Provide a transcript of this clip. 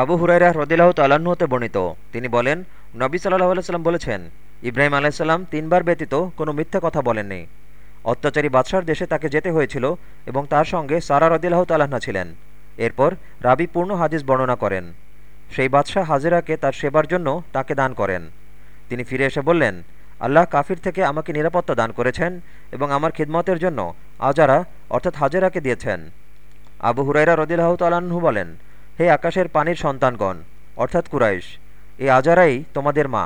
আবু হুরাইরা হ্রদিল্লাহ তাল্লাহ্ন হতে বর্ণিত। তিনি বলেন, নবী সাল্লাহ আলাইসাল্লাম বলেছেন, ইব্রাহিম আলাইসাল্লাম তিনবার ব্যতীত কোনো মিথ্যা কথা বলেননি। অত্যাচারী বাদশার দেশে তাকে যেতে হয়েছিল এবং তার সঙ্গে সারা রদিল্লাহ তাল্লাহ্ন ছিলেন। এরপর রাবি পূর্ণ হাদিস বর্ণনা করেন। সেই বাদশাহ হাজেরাকে তার সেবার জন্য তাকে দান করেন। তিনি ফিরে এসে বললেন, আল্লাহ কাফির থেকে আমাকে নিরাপত্তা দান করেছেন এবং আমার খিদমতের জন্য আজারা, অর্থাৎ হাজেরাকে দিয়েছেন। আবু হুরাইরা রদিল্লাহ তালাহু বলেন হে আকাশের পানির সন্তানগণ অর্থাৎ কুরাইশ এ আজারাই তোমাদের মা।